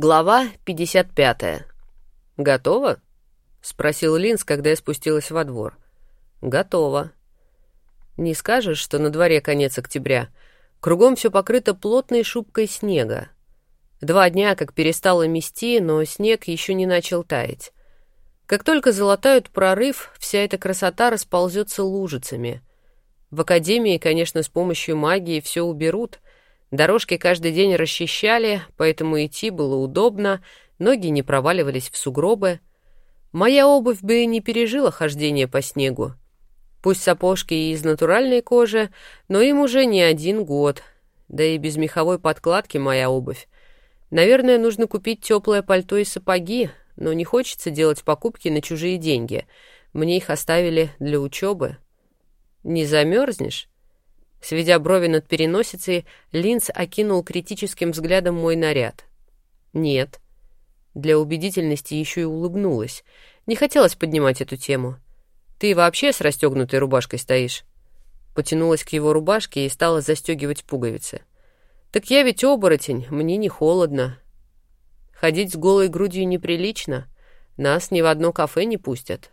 Глава 55. «Готово?» — спросил Линз, когда я спустилась во двор. «Готово». «Не скажешь, что на дворе конец октября. Кругом все покрыто плотной шубкой снега. Два дня как перестало мести, но снег еще не начал таять. Как только залатают прорыв, вся эта красота расползется лужицами. В академии, конечно, с помощью магии все уберут — Дорожки каждый день расчищали, поэтому идти было удобно, ноги не проваливались в сугробы. Моя обувь бы не пережила хождение по снегу. Пусть сапожки и из натуральной кожи, но им уже не один год. Да и без меховой подкладки моя обувь. Наверное, нужно купить теплое пальто и сапоги, но не хочется делать покупки на чужие деньги. Мне их оставили для учебы. Не замерзнешь? Сведя брови над переносицей, Линц окинул критическим взглядом мой наряд. «Нет». Для убедительности еще и улыбнулась. Не хотелось поднимать эту тему. «Ты вообще с расстегнутой рубашкой стоишь?» Потянулась к его рубашке и стала застегивать пуговицы. «Так я ведь оборотень, мне не холодно. Ходить с голой грудью неприлично. Нас ни в одно кафе не пустят.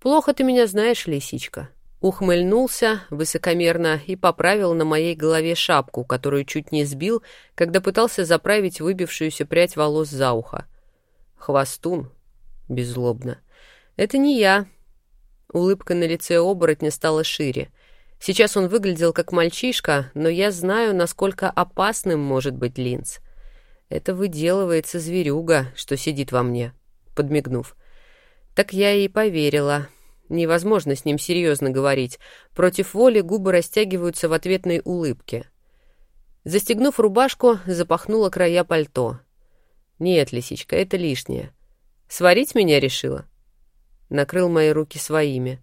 Плохо ты меня знаешь, лисичка». Ухмыльнулся высокомерно и поправил на моей голове шапку, которую чуть не сбил, когда пытался заправить выбившуюся прядь волос за ухо. «Хвостун?» — беззлобно. «Это не я». Улыбка на лице оборотня стала шире. Сейчас он выглядел как мальчишка, но я знаю, насколько опасным может быть линз. Это выделывается зверюга, что сидит во мне, подмигнув. Так я и поверила. Невозможно с ним серьезно говорить. Против воли губы растягиваются в ответной улыбке. Застегнув рубашку, запахнула края пальто. «Нет, лисичка, это лишнее. Сварить меня решила?» Накрыл мои руки своими.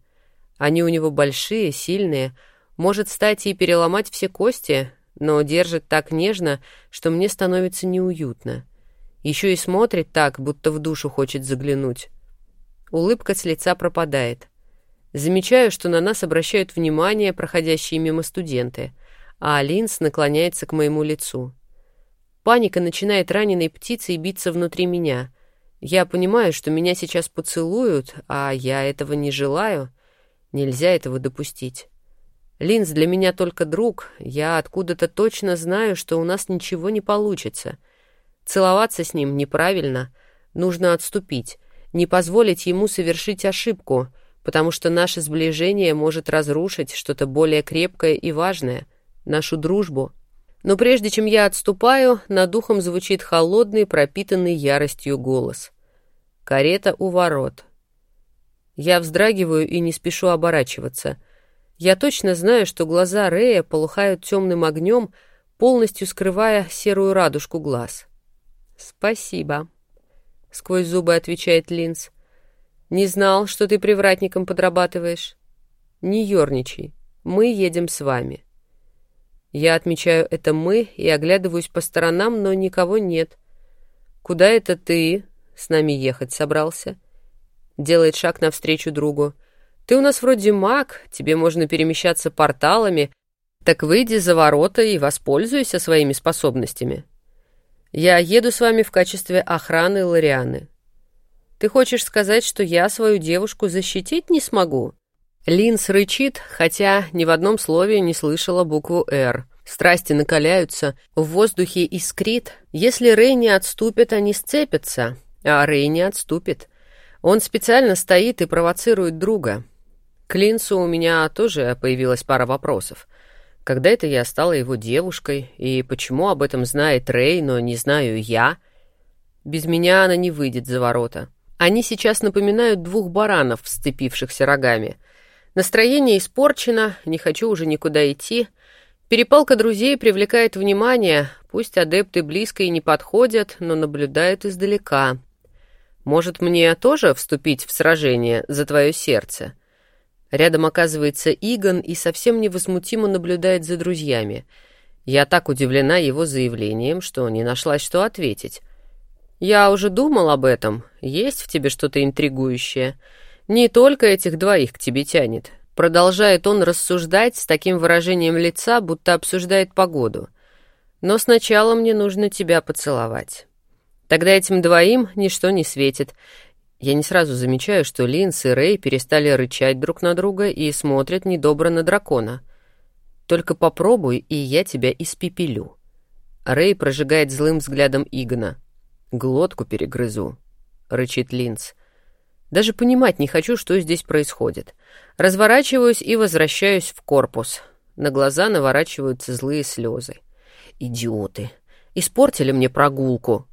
Они у него большие, сильные. Может стать и переломать все кости, но держит так нежно, что мне становится неуютно. Еще и смотрит так, будто в душу хочет заглянуть. Улыбка с лица пропадает. Замечаю, что на нас обращают внимание проходящие мимо студенты, а Алинс наклоняется к моему лицу. Паника начинает раненой птицей биться внутри меня. Я понимаю, что меня сейчас поцелуют, а я этого не желаю. Нельзя этого допустить. Линз для меня только друг. Я откуда-то точно знаю, что у нас ничего не получится. Целоваться с ним неправильно. Нужно отступить, не позволить ему совершить ошибку — потому что наше сближение может разрушить что-то более крепкое и важное, нашу дружбу. Но прежде чем я отступаю, над духом звучит холодный, пропитанный яростью голос. Карета у ворот. Я вздрагиваю и не спешу оборачиваться. Я точно знаю, что глаза Рея полыхают темным огнем, полностью скрывая серую радужку глаз. «Спасибо», — сквозь зубы отвечает Линз. Не знал, что ты привратником подрабатываешь. Не ерничай. Мы едем с вами. Я отмечаю это «мы» и оглядываюсь по сторонам, но никого нет. Куда это ты с нами ехать собрался? Делает шаг навстречу другу. Ты у нас вроде маг, тебе можно перемещаться порталами, так выйди за ворота и воспользуйся своими способностями. Я еду с вами в качестве охраны Лорианы. Ты хочешь сказать, что я свою девушку защитить не смогу?» Линс рычит, хотя ни в одном слове не слышала букву «Р». Страсти накаляются, в воздухе искрит. Если Рэй не отступит, они сцепятся, а Рэй не отступит. Он специально стоит и провоцирует друга. К Линсу у меня тоже появилась пара вопросов. Когда это я стала его девушкой, и почему об этом знает Рэй, но не знаю я? Без меня она не выйдет за ворота. Они сейчас напоминают двух баранов, сцепившихся рогами. Настроение испорчено, не хочу уже никуда идти. Перепалка друзей привлекает внимание, пусть адепты близко и не подходят, но наблюдают издалека. Может, мне тоже вступить в сражение за твое сердце? Рядом оказывается Игон и совсем невозмутимо наблюдает за друзьями. Я так удивлена его заявлением, что не нашла, что ответить. «Я уже думал об этом. Есть в тебе что-то интригующее. Не только этих двоих к тебе тянет». Продолжает он рассуждать с таким выражением лица, будто обсуждает погоду. «Но сначала мне нужно тебя поцеловать». Тогда этим двоим ничто не светит. Я не сразу замечаю, что Линс и Рэй перестали рычать друг на друга и смотрят недобро на дракона. Только попробуй, и я тебя испепелю. Рэй прожигает злым взглядом Игона. «Глотку перегрызу», — рычит Линц. «Даже понимать не хочу, что здесь происходит. Разворачиваюсь и возвращаюсь в корпус. На глаза наворачиваются злые слезы. Идиоты! Испортили мне прогулку!»